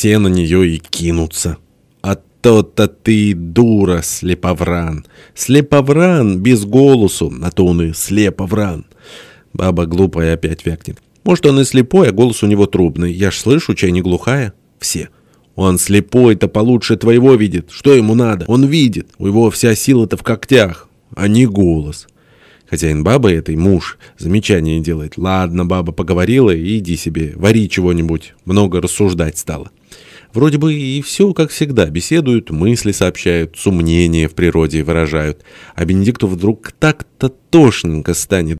все на нее и кинутся. А то-то ты дура, слеповран. Слеповран без голосу, а то он и слеповран. Баба глупая опять вякнет. Может, он и слепой, а голос у него трубный. Я ж слышу, чай не глухая. Все. Он слепой-то получше твоего видит. Что ему надо? Он видит. У его вся сила-то в когтях, а не голос. Хозяин бабы этой, муж, замечание делает. Ладно, баба поговорила, иди себе, вари чего-нибудь. Много рассуждать стало. Вроде бы и все, как всегда, беседуют, мысли сообщают, сумнения в природе выражают. А Бенедикту вдруг так-то тошненько станет.